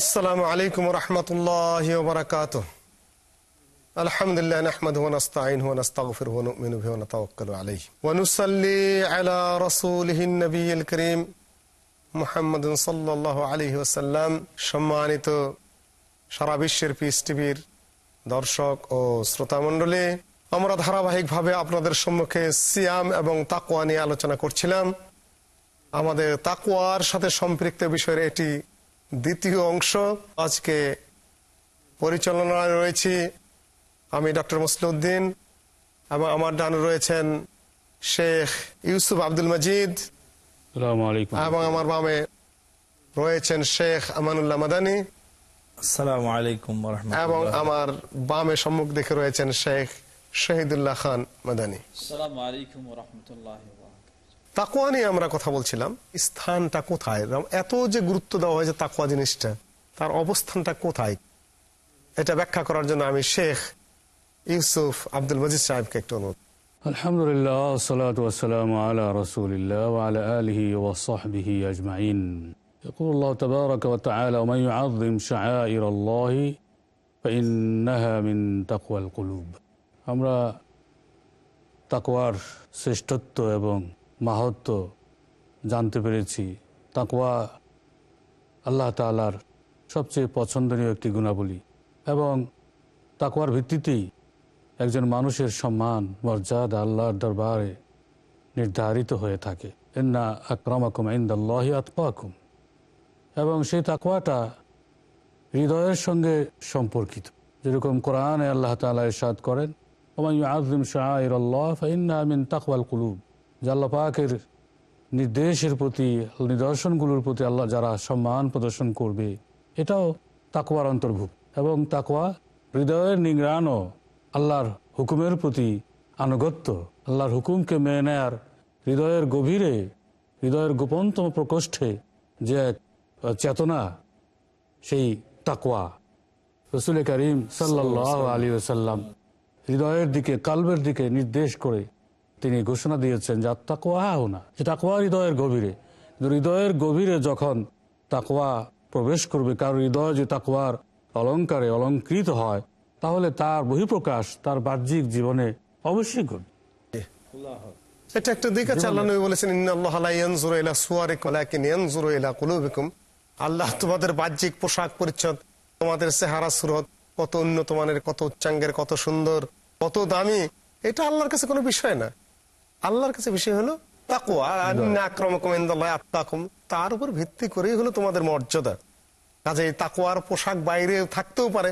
السلام عليكم ورحمة الله وبركاته الحمد لله نحمده ونستعينه ونستغفره ونؤمن به ونتوكل عليه ونصلي على رسوله النبي الكريم محمد صلى الله عليه وسلم সম্মানিত সারা বিশ্বের পিস টিভির দর্শক ও শ্রোতা মণ্ডলী আমরা ধারাবাহিকভাবে আপনাদের সম্মুখে সিয়াম এবং তাকুয়া নিয়ে আলোচনা করছিলাম আমাদের তাকুয়ার সাথে সম্পৃক্ত বিষয়ের এটি দ্বিতীয় অংশ। আজকে পরিচালনায় রয়েছি আমি ডক্টর মুসলিউদ্দিন এবং আমার ডান রয়েছেন শেখ ইউসুফ আব্দুল মজিদ এবং আমার বামে রয়েছেন শেখ আমানুল্লাহ মাদানী। আসসালামু আলাইকুম এবং আমার বামে সম্মুখ দেখে রয়েছেন শেখ শহীদুল্লাহ খান মাদানী। আসসালামু আলাইকুম রহমতুল্লাহ তাকুয়া নিয়ে আমরা কথা বলছিলাম স্থানটা কোথায় এত যে গুরুত্ব দেওয়া হয়েছে তাকুয়া জিনিসটা তার অবস্থানটা কোথায় এটা ব্যাখ্যা করার জন্য আমি শেখ ইউসুফ আব্দুল মজিদ সাহেবকে একটু অনুরোধ আলহামদুলিল্লাহ সালাত ওয়াসালাম আলা রসুলিল্লাহ وعلى آله وصحبه أجمعين يقول الله تبارك وتعالى ومن يعظم شعائر الله فإنها من تقوى القلوب আমরা তাকওয়ার শ্রেষ্ঠত্ব এবং মাহাত্ম জানতে পেরেছি। তাকওয়া আল্লাহ তাআলার সবচেয়ে পছন্দনীয় একটি গুণাবলী। এবং তাকওয়ার ভিত্তিতেই একজন মানুষের সম্মান, মর্যাদা আল্লাহর দরবারে নির্ধারিত হয়ে থাকে। এন্না আক্রমাকুম ইন্দাল্লাহি আতকাকুম। এবং সেই তাকওয়াটা হৃদয়ের সঙ্গে সম্পর্কিত। যেরকম কোরআনে আল্লাহ তালা ইরশাদ করেন ওমাই আজম শাহির আল্লাহ ফাইন্না মিন তাকওয়াল কুলুব। যে আল্লাহ পাকের নির্দেশের প্রতি, নিদর্শনগুলোর প্রতি আল্লাহ যারা সম্মান প্রদর্শন করবে, এটাও তাকওয়ার অন্তর্ভুক্ত। এবং তাকওয়া হৃদয়ের নিংড়ানো আল্লাহর হুকুমের প্রতি আনুগত্য, আল্লাহর হুকুমকে মেনে নেয়ার হৃদয়ের গভীরে, হৃদয়ের গোপনতম প্রকোষ্ঠে যে এক চেতনা, সেই তাকওয়া। রসুল করিম সাল্লাহ আলী সাল্লাম হৃদয়ের দিকে, কালবের দিকে নির্দেশ করে তিনি ঘোষণা দিয়েছেন যে তাকওয়া না, যে তাকওয়া হৃদয়ের গভীরে। হৃদয়ের গভীরে যখন তাকওয়া প্রবেশ করবে, কারণ হৃদয় যে তাকওয়ার অলঙ্কারে অলঙ্কৃত হয়, তাহলে তার বহিঃপ্রকাশ, তার বাহ্যিক জীবনে অবশ্যই ঘটবে। এটা একটা দিক আছে বলেছেন আল্লাহ তোমাদের বাহ্যিক পোশাক পরিচ্ছদ, তোমাদের চেহারা সুরত, কত উন্নত মানের কত উচ্চাঙ্গের, কত সুন্দর, কত দামি, এটা আল্লাহর কাছে কোনো বিষয় না। আল্লাহর কাছে বিষয় হলো তাকুয়া আক্রমকুম তার উপর ভিত্তি করেই হলো তোমাদের মর্যাদা। কাজে তাকুয়ার পোশাক বাইরে থাকতেও পারে।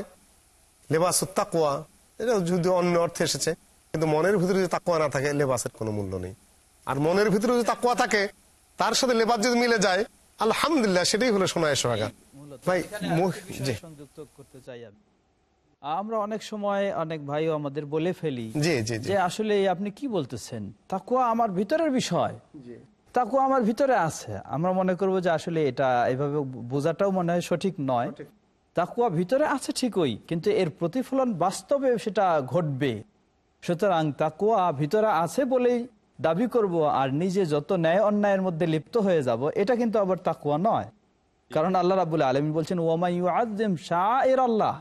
লেবাস তাকুয়া এটা যদি অন্য অর্থে এসেছে। কিন্তু মনের ভিতরে যদি তাকুয়া না থাকে লেবাসের কোনো মূল্য নেই। আর মনের ভিতরে যদি তাকুয়া থাকে তার সাথে লেবাস যদি মিলে যায় আলহামদুলিল্লাহ সেটাই হলো সোনায় সোহাগা। ভাই সংযুক্ত করতে চাই আমি। আমরা অনেক সময় অনেক ভাইও আমাদের বলে ফেলি জি জি জি। যে আসলে আপনি কি বলতেছেন? তাকুয়া আমার ভিতরের বিষয়। তাকুয়া আমার ভিতরে আছে। আমরা মনে করব যে আসলে এটা এভাবে বোঝাটাও মনে হয় সঠিক নয়। তাকুয়া ভিতরে আছে ঠিকই কিন্তু এর প্রতিফলন বাস্তবে সেটা ঘটবে। সুতরাং তাকুয়া ভিতরে আছে বলেই দাবি করব আর নিজে যত ন্যায় অন্যায়ের মধ্যে লিপ্ত হয়ে যাব এটা কিন্তু আবার তাকুয়া নয়। কারণ আল্লাহ রাবুল আলমী বলছেন ওমাই আজম শাহ এর আল্লাহ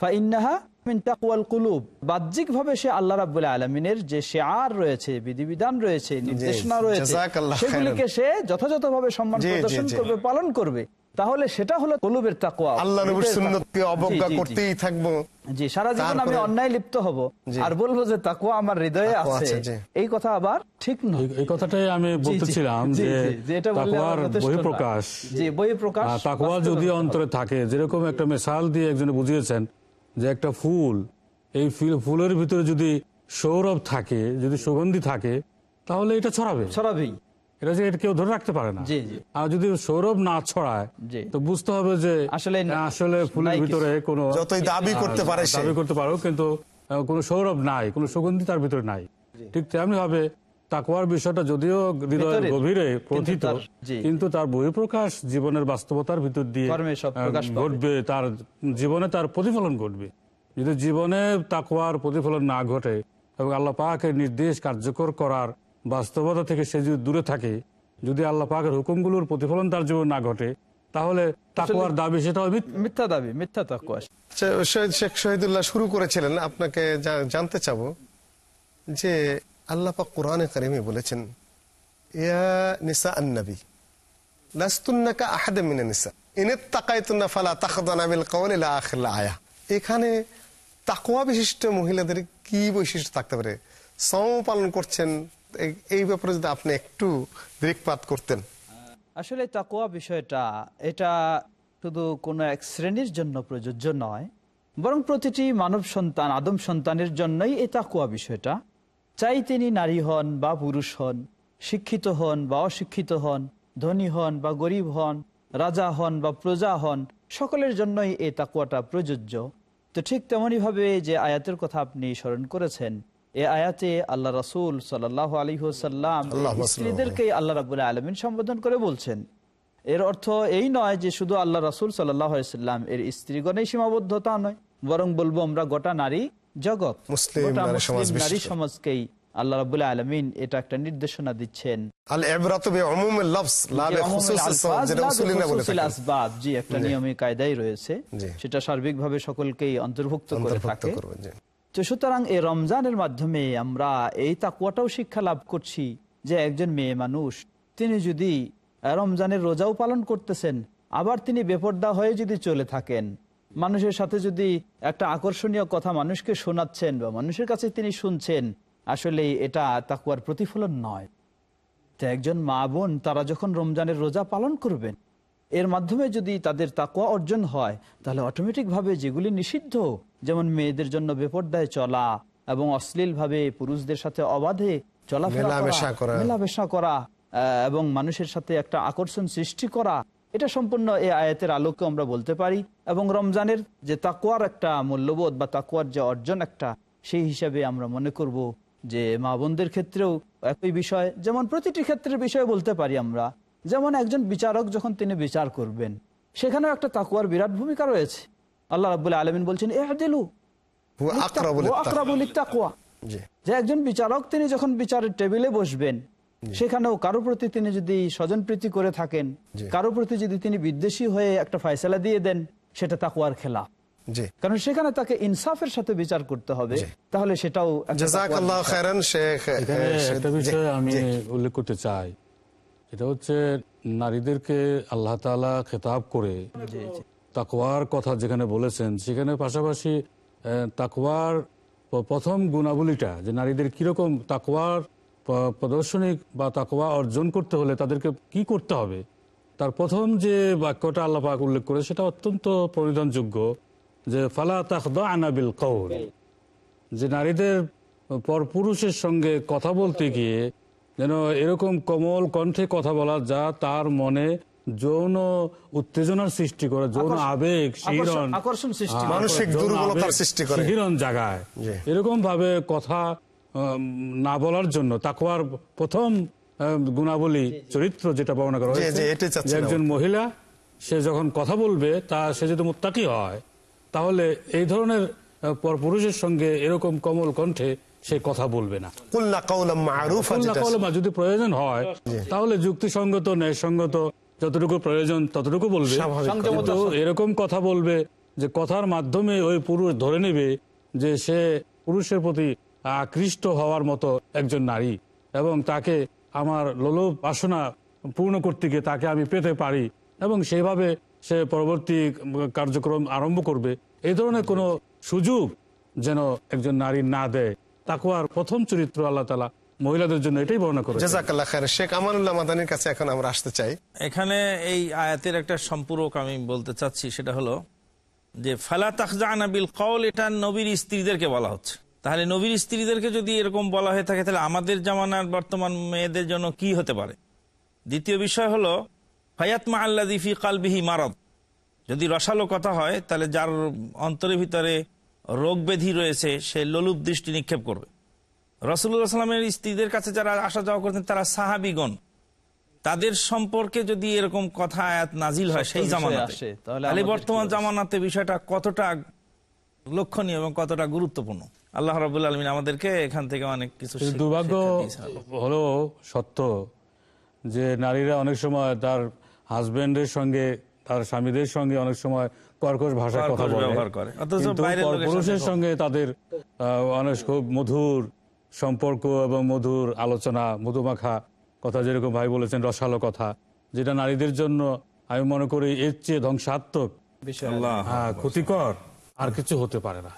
ফাইন্নাহা মিন তাকওয়াল কুলুব। বাহ্যিকভাবে সে আল্লাহ রাব্বুল আলামিনের যে শেয়ার রয়েছে বিধিবিধান রয়েছে নির্দেশনা রয়েছে সেগুলিকে সে যথাযথভাবে সম্মান জি, জি, প্রদর্শন করবে পালন করবে। তাহলে সেটা হলো কলুবের তাকওয়া। আল্লাহ নবীর সুন্নতকে অবজ্ঞা জি, জি, জি। করতেই থাকব। জি সারা জীবন আমি অন্যায় লিপ্ত হব আর বলব যে তাকুয়া আমার হৃদয়ে আছে। এই কথা আবার ঠিক নয় এই- কথাটাই আমি বলতেছিলাম যে জি, যে এটা বললে তাকওয়ার আমার যথেষ্ট বহিঃপ্রকাশ। জি বহিঃপ্রকাশ আর যদি অন্তরে থাকে যেরকম একটা মিসাল দিয়ে একজনে বুঝিয়েছেন যে একটা ফুল এই ফিল- ফুলের ভিতরে যদি সৌরভ থাকে যদি সুগন্ধি থাকে তাহলে এটা ছড়াবে। ছড়াবেই। এটা যে কেউ ধরে রাখতে পারে না। জি, জি। আর যদি সৌরভ না ছড়ায় তো বুঝতে হবে যে আসলে আসলে ফুলের। ভিতরে কোনো যতই দাবি করতে পারে দাবি করতে পারো কিন্তু কোনো সৌরভ নাই কোনো সুগন্ধি তার ভিতরে নাই। ঠিক তেমনি ভাবে তাকওয়ার বিষয়টা যদিও হৃদয়ের গভীরে কিন্তু প্রথিত কিন্তু তার বহিঃপ্রকাশ জীবনের বাস্তবতার ভিতর দিয়ে কর্মে সব আহ, প্রকাশ পাবে। ঘটবে তার জীবনে তার প্রতিফলন ঘটবে যদি জীবনে তাকওয়ার প্রতিফলন না ঘটে এবং আল্লাহ পাকের নির্দেশ কার্যকর করার বাস্তবতা থেকে সে যদি দূরে থাকে যদি আল্লাহ পাকের হুকুমগুলোর প্রতিফলন তার জীবন না ঘটে তাহলে তাকওয়ার দাবি সেটা মিথ্যা। মিথ্যা দাবি মিথ্যা তাকুয়া শেখ শহীদুল্লাহ শুরু করেছিলেন আপনাকে জানতে চাবো যে আল্লাহ পাক কোরআনে কারিমে বলেছেন, ইয়া নিসা আন্নবী, লাস্তুন্নাকা আহাদে মিনে নিসা ইনের তাকাইতুন্না ফালা তাখদানা বিল ইলা আখির আয়া। এখানে তাকওয়া বিশিষ্ট মহিলাদের কি বৈশিষ্ট্য থাকতে পারে? সম পালন করছেন, এই ব্যাপারে যদি আপনি একটু দৃকপাত করতেন। আসলে তাকুয়া বিষয়টা, এটা শুধু কোনো এক শ্রেণির জন্য প্রযোজ্য নয়, বরং প্রতিটি মানব সন্তান, আদম সন্তানের জন্যই এই তাকুয়া বিষয়টা। চাই তিনি নারী হন বা পুরুষ হন শিক্ষিত হন বা অশিক্ষিত হন ধনী হন বা গরিব হন রাজা হন বা প্রজা হন সকলের জন্যই এই তাকুয়াটা প্রযোজ্য। তো ঠিক তেমনইভাবে যে আয়াতের কথা আপনি স্মরণ করেছেন এ আয়াতে আল্লাহ রাসুল সাল্লাহ আলহিহসাল্লাম আল্লাহুম্মা স্ত্রীদেরকে আল্লাহ রাবুল্লাহ আলমিন সম্বোধন করে বলছেন। এর অর্থ এই নয় যে শুধু আল্লাহ রাসুল সাল্লাহ সাল্লাম এর স্ত্রীগণেই সীমাবদ্ধতা নয় বরং বলব আমরা গোটা নারী জগৎ। মুসলিম নারী। সমাজকেই আল্লাহ রাবুল্লাহ আলমিন এটা একটা নির্দেশনা দিচ্ছেন। জি একটা নিয়মে রয়েছে। সেটা সার্বিকভাবে সকলকেই অন্তর্ভুক্ত করে থাকে। তো সুতরাং এই রমজানের মাধ্যমে আমরা এই তাকুয়াটাও শিক্ষা লাভ করছি যে একজন মেয়ে মানুষ তিনি যদি রমজানের রোজাও পালন করতেছেন আবার তিনি বেপর্দা হয়ে যদি চলে থাকেন মানুষের সাথে যদি একটা আকর্ষণীয় কথা মানুষকে শোনাচ্ছেন বা মানুষের কাছে তিনি শুনছেন আসলে এটা তাকুয়ার প্রতিফলন নয় তো একজন মা বোন তারা যখন রমজানের রোজা পালন করবেন এর মাধ্যমে যদি তাদের তাকুয়া অর্জন হয় তাহলে অটোমেটিকভাবে যেগুলি নিষিদ্ধ যেমন মেয়েদের জন্য বেপর্দায় চলা এবং অশ্লীলভাবে পুরুষদের সাথে অবাধে চলাফেরা মেলামেশা করা। মেলামেশা করা আহ, এবং মানুষের সাথে একটা আকর্ষণ সৃষ্টি করা এটা সম্পূর্ণ এই আয়াতের আলোকে আমরা বলতে পারি এবং রমজানের যে তাকুয়ার একটা মূল্যবোধ বা তাকুয়ার যে অর্জন একটা সেই হিসাবে আমরা মনে করব যে মা বোনদের ক্ষেত্রেও একই বিষয়। যেমন প্রতিটি ক্ষেত্রের বিষয়ে বলতে পারি আমরা। যেমন একজন বিচারক যখন তিনি বিচার করবেন সেখানেও একটা তাকুয়ার বিরাট ভূমিকা রয়েছে। আল্লাহ রাবুল্লাহ আলমিন বলছেন এ দিলু যে একজন বিচারক তিনি যখন বিচারের টেবিলে বসবেন সেখানেও কারও প্রতি তিনি যদি স্বজন প্রীতি করে থাকেন। কারও প্রতি যদি তিনি বিদ্বেষী হয়ে একটা ফয়সালা দিয়ে দেন সেটা তাকুয়ার খেলা কারণ সেখানে তাকে ইনসাফের সাথে বিচার করতে হবে তাহলে সেটাও একটা বিষয়। আমি উল্লেখ করতে চাই এটা হচ্ছে নারীদেরকে আল্লাহ তাআলা খেতাব করে জি, জি। তাকওয়ার কথা যেখানে বলেছেন সেখানে পাশাপাশি আহ, তাকওয়ার প্রথম গুণাবলীটা যে নারীদের কীরকম তাকওয়ার প- প্রদর্শনী বা তাকওয়া অর্জন করতে হলে তাদেরকে কি করতে হবে? তার প্রথম যে বাক্যটা আল্লাহ পাক উল্লেখ করে সেটা অত্যন্ত পরিধানযোগ্য যে ফালা তাকদা আনাবিল কৌল যে নারীদের পরপুরুষের সঙ্গে কথা বলতে গিয়ে যেন এরকম কমল কণ্ঠে কথা বলা যা তার মনে যৌন উত্তেজনার সৃষ্টি করে যৌন আবেগ শিহরণ সৃষ্টি হ্যাঁ, মানসিক দুর্বলতার সৃষ্টি করে। শিহরণ জাগায়। এরকম ভাবে কথা না বলার জন্য তাকুয়ার প্রথম গুণাবলী চরিত্র যেটা বর্ণনা করা হয়েছে। একজন মহিলা সে যখন কথা বলবে তা সে যদি মুত্তাকি হয় তাহলে এই ধরনের পরপুরুষের সঙ্গে এরকম কমল কণ্ঠে সে কথা বলবে না। যদি প্রয়োজন হয় তাহলে যুক্তিসঙ্গত ন্যায়সঙ্গত যতটুকু প্রয়োজন ততটুকু বলবে। কিন্তু এরকম কথা বলবে যে কথার মাধ্যমে ওই পুরুষ ধরে নেবে যে সে পুরুষের প্রতি আকৃষ্ট হওয়ার মতো একজন নারী এবং তাকে আমার লোলভ বাসনা পূর্ণ করতে গিয়ে তাকে আমি পেতে পারি এবং সেভাবে সে পরবর্তী কার্যক্রম আরম্ভ করবে। এই ধরনের কোনো সুযোগ যেন একজন নারী না দেয় তাকুয়ার প্রথম চরিত্র আল্লাহ তালা মহিলাদের জন্য এটাই বর্ণনা করে জাজাকাল্লাহ খায়ের শেখ আমানুল্লাহ মাদানির কাছে এখন আমরা আসতে চাই। এখানে এই আয়াতের একটা সম্পূরক আমি বলতে চাচ্ছি সেটা হলো যে ফালা তাকজানা বিল কল এটা নবীর স্ত্রীদেরকে বলা হচ্ছে। তাহলে নবীর স্ত্রীদেরকে যদি এরকম বলা হয়ে থাকে তাহলে আমাদের জামানার বর্তমান মেয়েদের জন্য কি হতে পারে? দ্বিতীয় বিষয় হলো ফায়াতমা আল্লাদিফি কালবিহি মারদ। যদি রসালো কথা হয় তাহলে যার অন্তরের ভিতরে রোগ ব্যাধি রয়েছে সে লোলুপ দৃষ্টি নিক্ষেপ করবে। রসুল্লাহ সাল্লামের স্ত্রীদের কাছে যারা আসা যাওয়া করতেন তারা সাহাবিগণ। তাদের সম্পর্কে যদি এরকম কথা আয়াত নাজিল হয় সেই জামানাতে তাহলে বর্তমান জামানাতে বিষয়টা কতটা লক্ষণীয় এবং কতটা গুরুত্বপূর্ণ? আল্লাহ রাবুল আলমিন আমাদেরকে এখান থেকে অনেক কিছু দুর্ভাগ্য হলো সত্য যে নারীরা অনেক সময় তার হাজবেন্ডের সঙ্গে তার স্বামীদের সঙ্গে অনেক সময় কর্কশ ভাষায় কথা ব্যবহার করে। পুরুষের সঙ্গে তাদের অনেক খুব মধুর সম্পর্ক এবং মধুর আলোচনা মধুমাখা কথা যেরকম ভাই বলেছেন রসালো কথা যেটা নারীদের জন্য আমি মনে করি এর চেয়ে ধ্বংসাত্মক। হ্যাঁ, ক্ষতিকর আর কিছু হতে পারে না।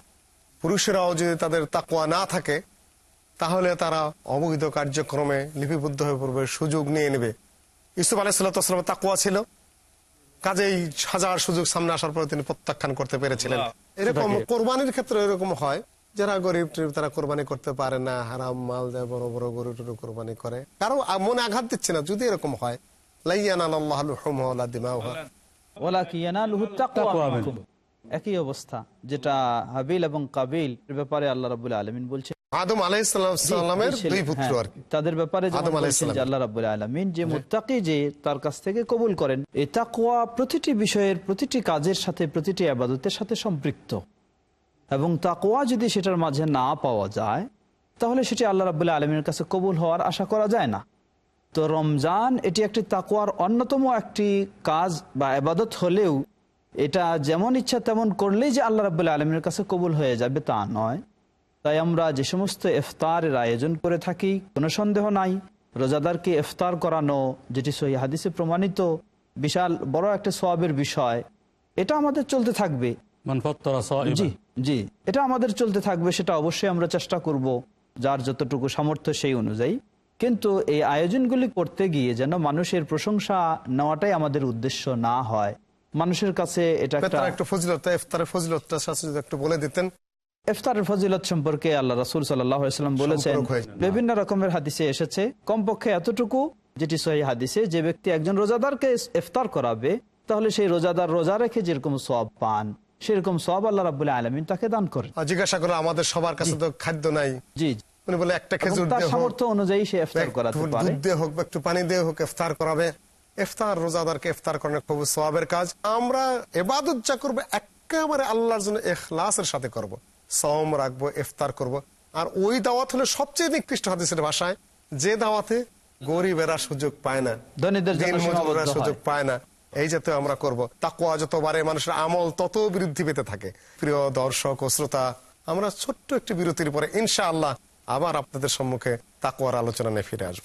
পুরুষেরাও যদি তাদের তাকুয়া না থাকে তাহলে তারা অবৈধ কার্যক্রমে লিপিবদ্ধ হয়ে পড়বে সুযোগ নিয়ে নেবে। ইসুফ আলাইসাল্লামের তাকুয়া ছিল। কাজেই হাজার সুযোগ সামনে আসার পরে তিনি প্রত্যাখ্যান করতে পেরেছিলেন। এরকম কোরবানির ক্ষেত্রে এরকম হয় যারা গরিব টরিব তারা কোরবানি করতে পারে না হারাম মাল দেয় বড় বড় গরু টরু কোরবানি করে। কারও মনে আঘাত দিচ্ছে না যদি এরকম হয়। লাইয়ানাল আল্লাহ লুহুমুহা ওলা কি একই অবস্থা যেটা হাবিল এবং কাবিল এর ব্যাপারে আল্লাহ রাবুল আলমিন বলছেন। আদম আলাইসাল্লামের দুই পুত্র আর তাদের ব্যাপারে যেমন আদম বলছেন আলাইহিসসালাম। যে আল্লাহ রাব্বুল আলামিন যে মুত্তাকি যে তার কাছ থেকে কবুল করেন এই তাকওয়া প্রতিটি বিষয়ের প্রতিটি কাজের সাথে প্রতিটি আবাদতের সাথে সম্পৃক্ত। এবং তাকওয়া যদি সেটার মাঝে না পাওয়া যায় তাহলে সেটি আল্লাহ রাবুল্লাহ আলমীর কাছে কবুল হওয়ার আশা করা যায় না। তো রমজান এটি একটি তাকওয়ার অন্যতম একটি কাজ বা আবাদত হলেও এটা যেমন ইচ্ছা তেমন করলেই যে আল্লাহ রাবুল্লাহ আলমীর কাছে কবুল হয়ে যাবে তা নয়। তাই আমরা যে সমস্ত ইফতারের আয়োজন করে থাকি কোনো সন্দেহ নাই। রোজাদারকে ইফতার করানো যেটি সহি হাদিসে প্রমাণিত বিশাল বড় একটা সোয়াবের বিষয় এটা আমাদের চলতে থাকবে। জি জি এটা আমাদের চলতে থাকবে সেটা অবশ্যই আমরা চেষ্টা করব যার যতটুকু সামর্থ্য সেই অনুযায়ী। কিন্তু এই আয়োজনগুলি করতে গিয়ে যেন মানুষের প্রশংসা নেওয়াটাই আমাদের উদ্দেশ্য না হয়। মানুষের কাছে এটা একটা ফজিলত ইফতারের ফজিলতটা যদি একটু বলে দিতেন। ইফতারের ফজিলত সম্পর্কে আল্লাহ রাসুল সাল্লাম বলেছেন বিভিন্ন রকমের হাদিসে এসেছে কমপক্ষে এতটুকু যেটি সহি হাদিসে যে ব্যক্তি একজন রোজাদারকে ইফতার করাবে তাহলে সেই রোজাদার রোজা রেখে যেরকম সব পান সেরকম সব আল্লাহ রাবুল্লাহ আলমিন তাকে দান আর জিজ্ঞাসা করল আমাদের সবার কাছে তো খাদ্য নাই। জি উনি বলে একটা খেজুর সামর্থ্য অনুযায়ী সে ইফতার করাতে পারে। দুধ দিয়ে হোক একটু পানি দিয়ে হোক ইফতার করাবে। ইফতার রোজাদারকে ইফতার করানো খুব সওয়াবের কাজ আমরা এবাদত যা করব একেবারে আল্লাহর জন্য এখলাসের সাথে করব। সম রাখব ইফতার করব। আর ওই দাওয়াত হলো সবচেয়ে নিকৃষ্ট হাদিসের ভাষায় যে দাওয়াতে গরিবেরা সুযোগ পায় না হয়। সুযোগ পায় না এই যাতে আমরা করব তাকুয়া যত বাড়ে মানুষের আমল তত বৃদ্ধি পেতে থাকে প্রিয় দর্শক ও শ্রোতা আমরা ছোট্ট একটি বিরতির পরে ইনশাআল্লাহ আবার আপনাদের সম্মুখে তাকুয়ার আলোচনা নিয়ে ফিরে আসব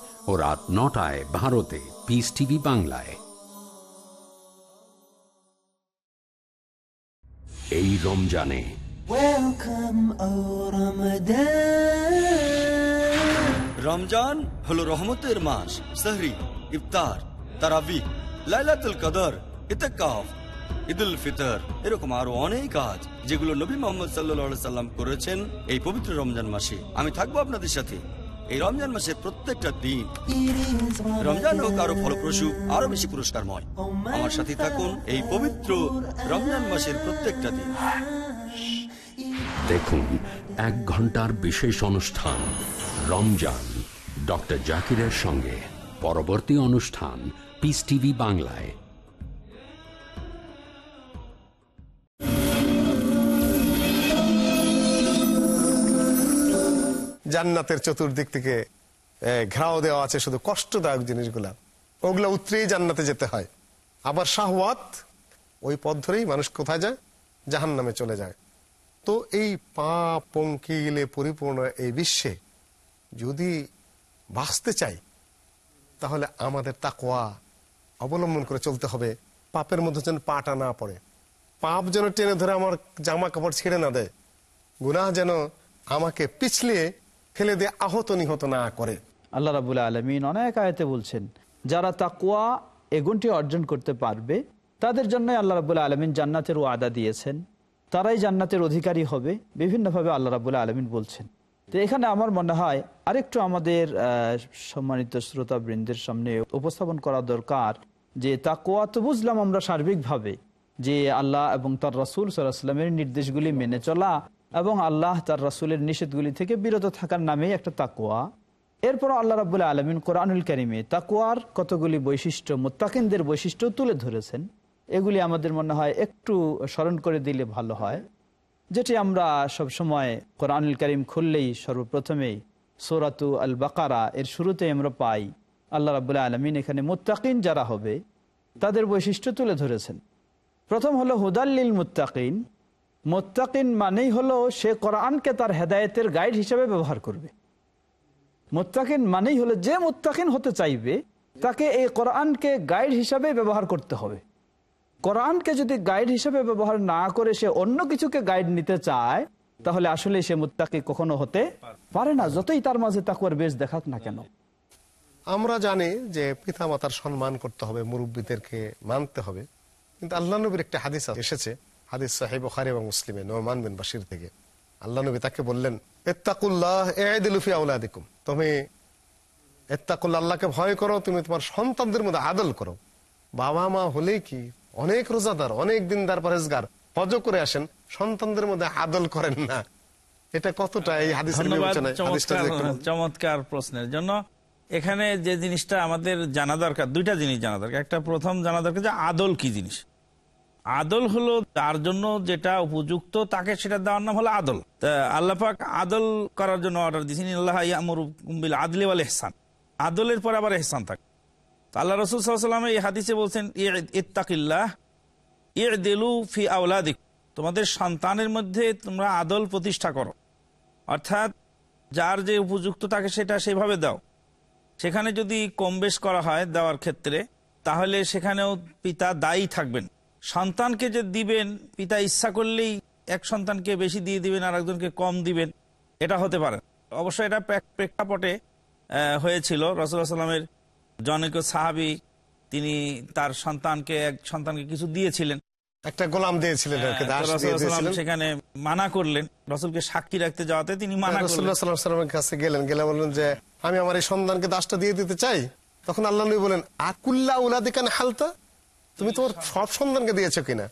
ও রাত নটায় ভারতে পিস টিভি বাংলায়। এই রমজানে. রমজান হলো রহমতের মাস সাহরি ইফতার তারাবি লাইলাতুল কদর ইতেকাফ ঈদুল ফিতর এরকম আরও অনেক কাজ যেগুলো নবী মোহাম্মদ সাল্লা সাল্লাম করেছেন এই পবিত্র রমজান মাসে। আমি থাকব আপনাদের সাথে। এই রমজান মাসের প্রত্যেকটা দিন রমজান হোক আরও ফলপ্রসূ আরও বেশি পুরস্কারময়। আমার সাথে থাকুন এই পবিত্র রমজান মাসের প্রত্যেকটা দিন। দেখুন এক ঘণ্টার বিশেষ অনুষ্ঠান রমজান। ডক্টর জাকিরের সঙ্গে। পরবর্তী অনুষ্ঠান পিস টিভি বাংলায়। জান্নাতের চতুর্দিক থেকে ঘেরাও দেওয়া আছে শুধু কষ্টদায়ক জিনিসগুলা। ওগুলো উতরেই জান্নাতে যেতে হয়। আবার শাহওয়াত, ওই পথ ধরেই মানুষ কোথায় যায়? জাহান নামে চলে যায়। তো এই পাপ, পঙ্কিলে পরিপূর্ণ এই বিশ্বে যদি বাঁচতে চাই, তাহলে আমাদের তাকোয়া অবলম্বন করে চলতে হবে। পাপের মধ্যে যেন পাটা না পড়ে। পাপ যেন টেনে ধরে আমার জামা কাপড় ছেড়ে না দেয়। গুনাহ যেন আমাকে পিছলিয়ে ফেলে দিয়ে আহত নিহত না করে। আল্লাহ রাবুল আলমিন অনেক আয়তে বলছেন, যারা তাকুয়া এগুনটি অর্জন করতে পারবে, তাদের জন্য আল্লাহ রাবুল আলমিন জান্নাতের ও ওয়াদা দিয়েছেন। তারাই জান্নাতের অধিকারী হবে। বিভিন্নভাবে আল্লাহ রাবুল আলমিন বলছেন। তো এখানে আমার মনে হয় আরেকটু আমাদের সম্মানিত শ্রোতা বৃন্দের সামনে উপস্থাপন করা দরকার যে তাকুয়া তো বুঝলাম আমরা সার্বিকভাবে যে আল্লাহ এবং তার রাসুল সাল্লাহামের নির্দেশগুলি মেনে চলা এবং আল্লাহ তার রাসুলের নিষেধগুলি থেকে বিরত থাকার নামেই একটা তাকুয়া এরপর আল্লাহ রাবুল্লাহ আলমিন কোরআনুল করিমে তাকুয়ার কতগুলি বৈশিষ্ট্য, মোত্তাকিনদের বৈশিষ্ট্য তুলে ধরেছেন। এগুলি আমাদের মনে হয় একটু স্মরণ করে দিলে ভালো হয়। যেটি আমরা সব সময় কোরআনুল করিম খুললেই সর্বপ্রথমেই সোরাতু আল বাকারা এর শুরুতে আমরা পাই, আল্লাহ রাবুল্লাহ আলমিন এখানে মোত্তাকিন যারা হবে, তাদের বৈশিষ্ট্য তুলে ধরেছেন। প্রথম হলো হুদাল্লিল মুত্তাকিন মোত্তাকিন মানেই হলো সে কোরআনকে তার হেদায়েতের গাইড হিসেবে ব্যবহার করবে। মোত্তাকিন মানেই হলো যে মোত্তাকিন হতে চাইবে, তাকে এই কোরআনকে গাইড হিসাবে ব্যবহার করতে হবে। কোরআনকে যদি গাইড হিসাবে ব্যবহার না করে সে অন্য কিছুকে গাইড নিতে চায়, তাহলে আসলে সে মুত্তাকি কখনো হতে পারে না, যতই তার মাঝে তাকুয়ার বেশ দেখাক না কেন। আমরা জানি যে পিতা মাতার সম্মান করতে হবে, মুরব্বীদেরকে মানতে হবে। কিন্তু আল্লাহ নবীর একটা হাদিস এসেছে হাদিস সাহেব খারি এবং মুসলিমে নোমান বিন বাসির থেকে। আল্লাহ নবী তাকে বললেন এত্তাকুল্লাহ এদিলুফি আউলাদিকুম তুমি এত্তাকুল্লাহ আল্লাহকে ভয় করো তুমি তোমার সন্তানদের মধ্যে আদল করো। বাবা মা হলেই কি অনেক রোজাদার অনেক দিনদার পরেজগার হজ করে আসেন সন্তানদের মধ্যে আদল করেন না। এটা কতটা এই হাদিসের বিবেচনায়? চমৎকার প্রশ্নের জন্য। এখানে যে জিনিসটা আমাদের জানা দরকার দুইটা জিনিস জানা দরকার। একটা প্রথম জানা দরকার যে আদল কি জিনিস। আদল হলো তার জন্য যেটা উপযুক্ত, তাকে সেটা দেওয়ার নাম হলো আদল। আল্লাপাক আদল করার জন্য অর্ডার দিয়েছেন আল্লাহ ইয়ামুরুল আদলি ওয়াল এহসান আদলের পর আবার এহসান থাকে। আল্লাহ রসুল সাল্লাম এই হাদিসে বলছেন ইত্তাকিল্লাহ ইদেলু ফি আউলাদিক তোমাদের সন্তানের মধ্যে তোমরা আদল প্রতিষ্ঠা করো। অর্থাৎ যার যে উপযুক্ত তাকে সেটা সেভাবে দাও। সেখানে যদি কম বেশ করা হয় দেওয়ার ক্ষেত্রে, তাহলে সেখানেও পিতা দায়ী থাকবেন। সন্তানকে যে দিবেন পিতা ইচ্ছা করলেই এক সন্তানকে বেশি দিয়ে দিবেন আর একজনকে কম দিবেন এটা হতে পারে। অবশ্য এটা প্রেক্ষাপটে হয়েছিল। রসুল্লাহ সাল্লামের জনৈক সাহাবি তিনি তার সন্তানকে এক সন্তানকে কিছু দিয়েছিলেন। একটা গোলাম দিয়েছিলেন সেখানে মানা করলেন। রসুলকে সাক্ষী রাখতে যাওয়াতে তিনি মানা করলেন। কাছে গেলেন গেলে বললেন যে আমি আমার এই সন্তানকে দাসটা দিয়ে দিতে চাই? তখন আল্লাহ নবী বলেন আকুল্লা উলাদিকান হালতা? তুমি তোমার সব সন্তানকে দিয়েছ কিনা?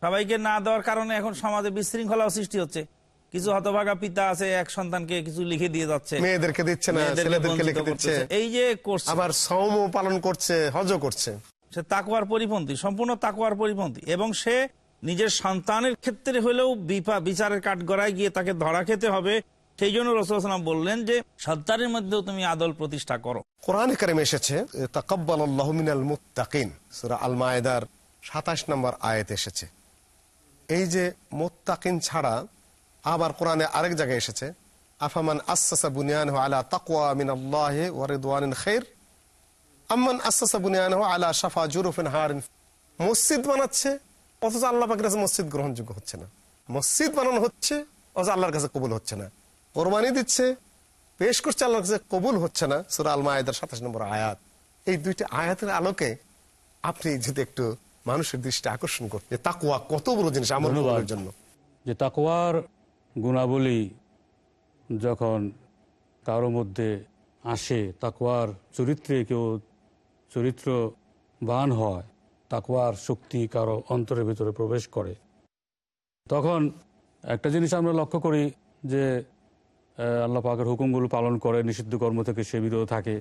সবাইকে না দেওয়ার কারণে এখন সমাজে বিশৃঙ্খলা সৃষ্টি হচ্ছে। কিছু হতভাগা পিতা আছে এক সন্তানকে কিছু লিখে দিয়ে যাচ্ছে। মেয়েদেরকে দিচ্ছে না ছেলেদেরকে লিখে দিচ্ছে। এই যে করছে। আবার সৌম পালন করছে হজ করছে। সে তাকুয়ার পরিপন্থী সম্পূর্ণ তাকুয়ার পরিপন্থী। এবং সে নিজের সন্তানের ক্ষেত্রে হলেও বিপা- বিচারের কাঠ গড়ায় গিয়ে তাকে ধরা খেতে হবে। সেই জন্য রসুলাম বললেন যে সন্তানের মধ্যেও তুমি আদল প্রতিষ্ঠা করো। কোরআন কারিমে এসেছে তাকাব্বাল আল্লাহ 27 নম্বর আয়াত এসেছে। এই যে মুত্তাকিন ছাড়া আবার কোরআনে আরেক জায়গায় এসেছে, আফামান আসাসা বুনিয়ানহু আলা তাকওয়া মিনাল্লাহি ওয়া রিদওয়ানিন খাইর, আম্মান আসাসা বুনিয়ানহু আলা শাফা জুরুফিন হারিন। মসজিদ বানাচ্ছে, অথচ আল্লাহ পাকের কাছে মসজিদ গ্রহণযোগ্য হচ্ছে না। মসজিদ বানানো হচ্ছে, অথচ আল্লাহর কাছে কবুল হচ্ছে না। কোরবানি দিচ্ছে। পেশ করছে আল্লাহর কাছে কবুল হচ্ছে না। সুরা আল মায়েদার সাতাশ নম্বর আয়াত। এই দুইটি আয়াতের আলোকে আপনি যদি একটু মানুষের দৃষ্টি আকর্ষণ করতে তাকুয়া কত বড় জিনিস আমার। জন্য। যে তাকওয়ার গুণাবলী যখন কারও মধ্যে আসে তাকওয়ার চরিত্রে কেউ চরিত্রবান হয় তাকওয়ার শক্তি কারও অন্তরের ভিতরে প্রবেশ করে। তখন একটা জিনিস আমরা লক্ষ্য করি যে আল্লাহ পাকের হুকুমগুলো পালন করে, নিষিদ্ধ কর্ম থেকে সে বিরত থাকে।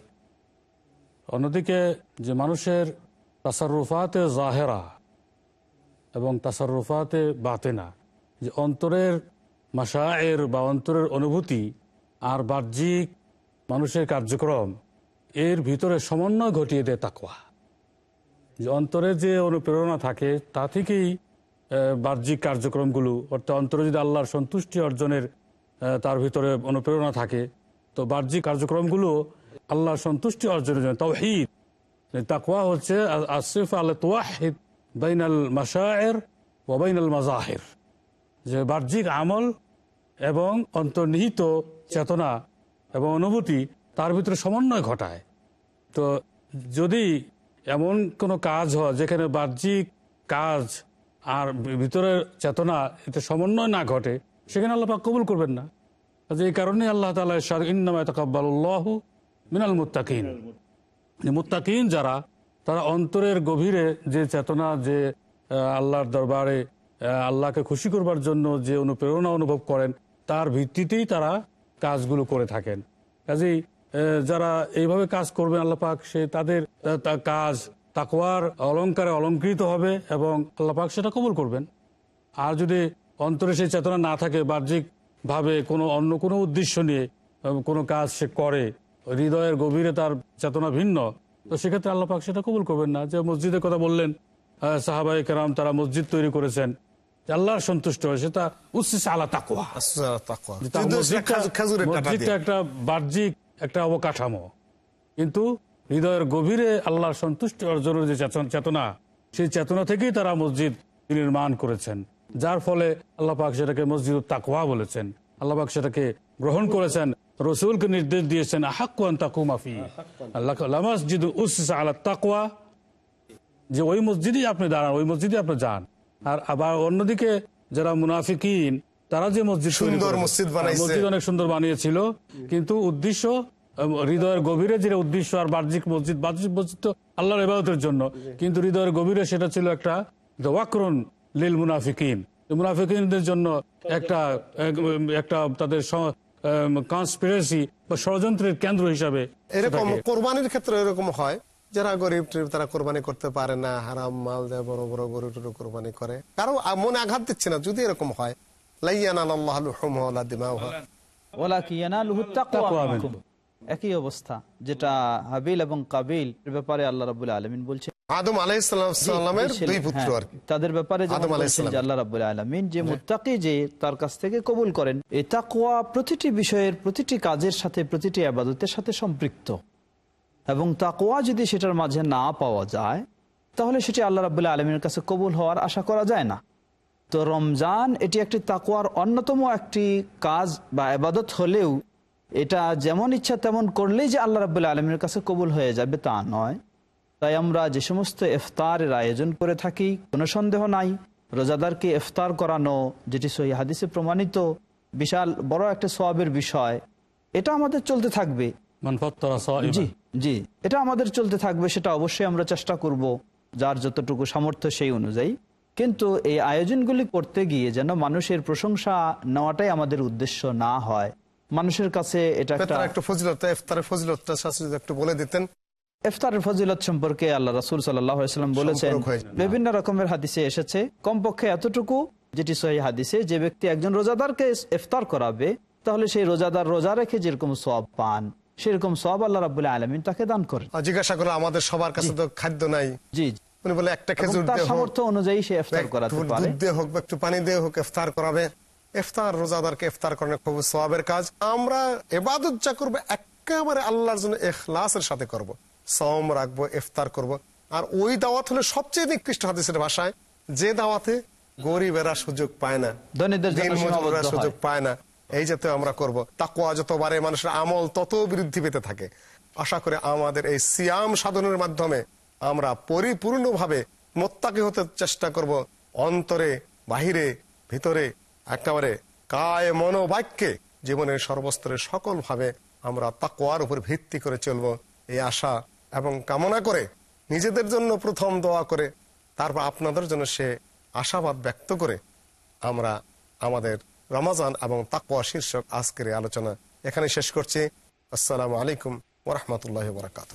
অন্যদিকে যে মানুষের তাসারুফাতে জাহেরা এবং তাসারুফাতে বাতেনা, যে অন্তরের মাসায়ের বা অন্তরের অনুভূতি আর বাহ্যিক মানুষের কার্যক্রম, এর ভিতরে সমন্বয় ঘটিয়ে দেয় তাকওয়া। যে অন্তরে যে অনুপ্রেরণা থাকে, তা থেকেই বাহ্যিক কার্যক্রমগুলো, অর্থাৎ অন্তরে যদি আল্লাহর সন্তুষ্টি অর্জনের তার ভিতরে অনুপ্রেরণা থাকে। তো বাহ্যিক কার্যক্রমগুলো আল্লাহর সন্তুষ্টি অর্জনের জন্য তাওহীদ তাকওয়া হচ্ছে আসিফ আল তোয়াহিদ বাইনাল মাসায়ের বাইনাল মাজাহের। যে বাহ্যিক আমল এবং অন্তর্নিহিত চেতনা এবং অনুভূতি তার ভিতরে সমন্বয় ঘটায়। তো যদি এমন কোনো কাজ হয় যেখানে বাহ্যিক কাজ আর ভিতরের চেতনা এতে সমন্বয় না ঘটে সেখানে আল্লাহ পাক কবুল করবেন না। এই কারণে আল্লাহ তালা মিনাল মুত্তাকিন। যে মুত্তাকিন যারা, তারা অন্তরের গভীরে যে চেতনা, যে আল্লাহর দরবারে আল্লাহকে খুশি করবার জন্য যে অনুপ্রেরণা অনুভব করেন, তার ভিত্তিতেই তারা কাজগুলো করে থাকেন। কাজেই যারা এইভাবে কাজ করবেন আল্লাহ পাক, সে তাদের কাজ তাকওয়ার অলঙ্কারে অলঙ্কৃত হবে এবং আল্লাহ পাক সেটা কবুল করবেন। আর যদি অন্তরে সেই চেতনা না থাকে বাহ্যিক ভাবে কোনো অন্য কোনো উদ্দেশ্য নিয়ে কোনো কাজ সে করে হৃদয়ের গভীরে তার চেতনা ভিন্ন তো সেক্ষেত্রে আল্লাহ পাক সেটা কবুল করবেন না। যে মসজিদের কথা বললেন সাহাবাই কেরাম তারা মসজিদ তৈরি করেছেন আল্লাহর সন্তুষ্ট হয় সেটা উচ্ছিস আলা তাকুয়া মসজিদটা। একটা বাহ্যিক একটা অবকাঠামো। কিন্তু হৃদয়ের গভীরে আল্লাহর সন্তুষ্টি অর্জনের যে চেতনা সেই চেতনা থেকেই তারা মসজিদ নির্মাণ করেছেন। যার ফলে আল্লাহ পাক সেটাকে মসজিদ তাকওয়া বলেছেন। আল্লাহ পাক সেটাকে গ্রহণ করেছেন রসুলকে নির্দেশ দিয়েছেন তাকুমাফি আল্লাহ মসজিদ যে ওই মসজিদই আপনি দাঁড়ান ওই মসজিদে আপনি যান। আর আবার অন্যদিকে যারা মুনাফিকিন তারা যে মসজিদ সুন্দর মসজিদ মসজিদ অনেক সুন্দর বানিয়েছিল কিন্তু উদ্দেশ্য হৃদয়ের গভীরে যে উদ্দেশ্য আর বাহ্যিক মসজিদ বাহ্যিক মসজিদ তো আল্লাহর ইবাদতের জন্য। কিন্তু হৃদয়ের গভীরে সেটা ছিল একটা ওয়াকরুন লিল মুনাফিকিন। মুনাফিকিনদের জন্য একটা একটা তাদের কনস্পিরেসি বা ষড়যন্ত্রের কেন্দ্র হিসাবে এরকম কোরবানির ক্ষেত্রে এরকম হয় যারা গরিব টরিব তারা কোরবানি করতে পারে না হারাম মাল দেয় বড় বড় গরু টরু কোরবানি করে। কারও মনে আঘাত দিচ্ছে না যদি এরকম হয়। লাইয়ান আল্লাহ লুহুমুহা ওয়ালা দিমাউহা। ওলা কি ইয়ানালুহু তাকওয়া। একই অবস্থা যেটা হাবিল এবং কাবিল ব্যাপারে আল্লাহ রাবুল আলমিন বলছেন। আদম আলাইসালামের দুই পুত্র আর তাদের ব্যাপারে যেমন আদম বলছেন আলাইহিস যে আল্লাহ রাবুল আলমিন যে মুত্তাকি যে তার কাছ থেকে কবুল করেন এই তাকওয়া প্রতিটি বিষয়ের প্রতিটি কাজের সাথে প্রতিটি আবাদতের সাথে সম্পৃক্ত। এবং যদি সেটার মাঝে না পাওয়া যায় তাহলে সেটি আল্লাহ রাবুল্লাহ আলমীর কাছে কবুল হওয়ার আশা করা যায় না। তো রমজান এটি একটি তাকওয়ার অন্যতম একটি কাজ বা আবাদত হলেও এটা যেমন ইচ্ছা তেমন করলেই যে আল্লাহ রাবুল্লাহ আলমীর কাছে কবুল হয়ে যাবে তা নয়। তাই আমরা যে সমস্ত ইফতারের আয়োজন করে থাকি কোনো সন্দেহ নাই। রোজাদারকে ইফতার করানো যেটি সহি হাদিসে প্রমাণিত বিশাল বড় একটা সোয়াবের বিষয় এটা আমাদের চলতে থাকবে। জি জি এটা আমাদের চলতে থাকবে সেটা অবশ্যই আমরা চেষ্টা করব যার যতটুকু সামর্থ্য সেই অনুযায়ী। কিন্তু এই আয়োজনগুলি করতে গিয়ে যেন মানুষের প্রশংসা নেওয়াটাই আমাদের উদ্দেশ্য না হয়। মানুষের কাছে এটা একটা ফজিলত ইফতারের ফজিলতটা শাস্ত্রী একটু বলে দিতেন। ইফতারের ফজিলত সম্পর্কে আল্লাহ রাসুল সাল্লাম বলেছেন। বিভিন্ন রকমের হাদিসে এসেছে। কমপক্ষে এতটুকু যেটি সহি হাদিসে যে ব্যক্তি একজন রোজাদারকে ইফতার করাবে তাহলে সেই রোজাদার রোজা রেখে যেরকম সব পান সেরকম সব আল্লাহ রাবুল্লাহ আলমিন তাকে দান করেন। আর জিজ্ঞাসা করল আমাদের সবার কাছে তো খাদ্য নাই। জি। উনি বলে একটা খেজুর সামর্থ্য অনুযায়ী সে ইফতার করাতে পারে। দুধ দিয়ে হোক বা একটু পানি দিয়ে হোক ইফতার করাবে। ইফতার রোজাদারকে ইফতার করানো খুব সওয়াবের কাজ আমরা এবাদত যা করব একেবারে আল্লাহর জন্য এখলাসের সাথে করব। সম রাখব ইফতার করব। আর ওই দাওয়াত হলো সবচেয়ে নিকৃষ্ট হাদিসের ভাষায় যে দাওয়াতে গরিবেরা সুযোগ পায় না। সুযোগ পায় না এই যাতে আমরা করব তাকুয়া যত বাড়ে মানুষের আমল তত বৃদ্ধি পেতে থাকে আশা করে আমাদের এই সিয়াম সাধনের মাধ্যমে আমরা পরিপূর্ণভাবে মোত্তাকি হতে চেষ্টা করব অন্তরে বাহিরে ভিতরে একেবারে কায় মনোবাক্যে জীবনের সর্বস্তরে সকল ভাবে আমরা তাকোয়ার উপর ভিত্তি করে চলব, এই আশা এবং কামনা করে নিজেদের জন্য প্রথম দোয়া করে, তারপর আপনাদের জন্য সে আশাবাদ ব্যক্ত করে আমরা আমাদের রমাজান এবং তাকোয়া শীর্ষক আজকের আলোচনা এখানে শেষ করছি। আসসালামু আলাইকুম ওরহমতুল্লাহ বরাকাত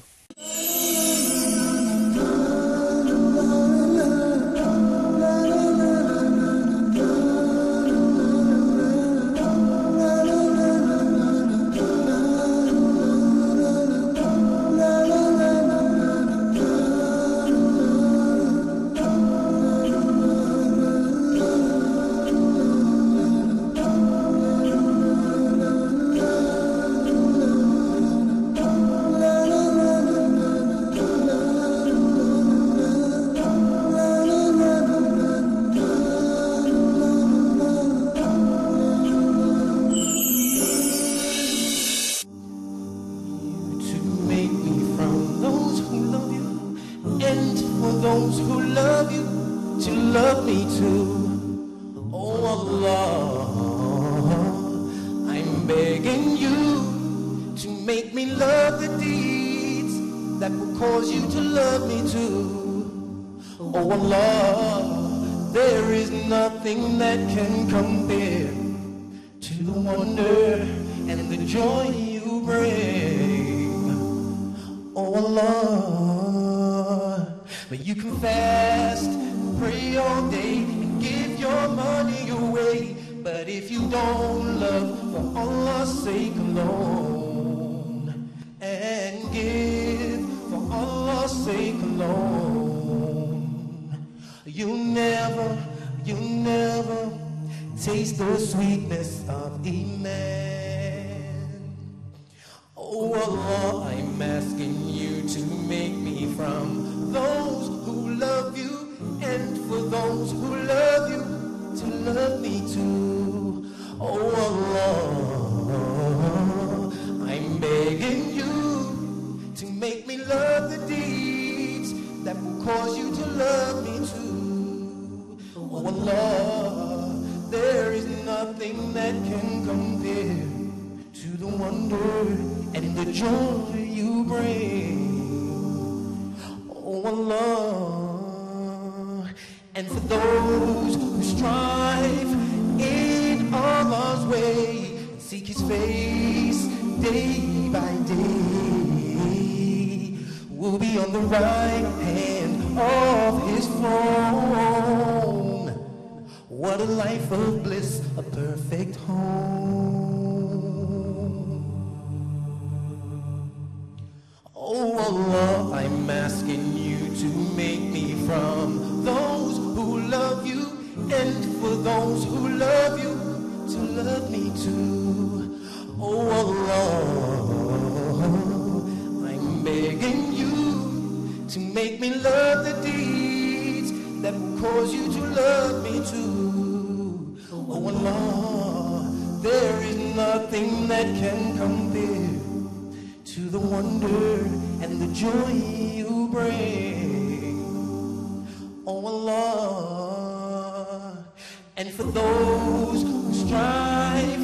nothing that can compare you never taste the sweetness of Iman. Oh Allah, I'm asking you to make me from joy you bring. Oh Allah, and for those who strive in Allah's way, seek His face day by day, will be on the right hand of His throne. What a life of bliss, a perfect home. Allah, I'm asking you to make me from those who love you and for those who love you to love me too. Oh Allah, I'm begging you to make me love the deeds that cause you to love me too. Oh Allah, there is nothing that can compare to the wonder and the joy you bring. Oh Allah, and for those who strive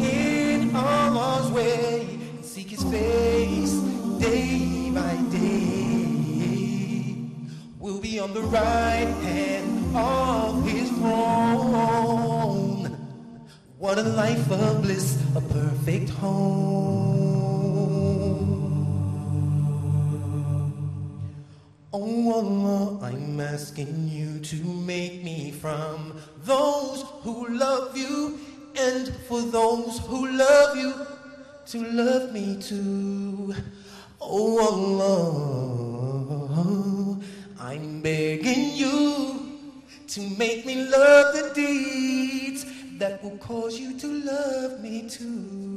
in Allah's way and seek His face day by day, we'll be on the right hand of His throne. What a life of bliss, a perfect home. Allah, I'm asking you to make me from those who love you and for those who love you to love me too. Oh Allah, I'm begging you to make me love the deeds that will cause you to love me too.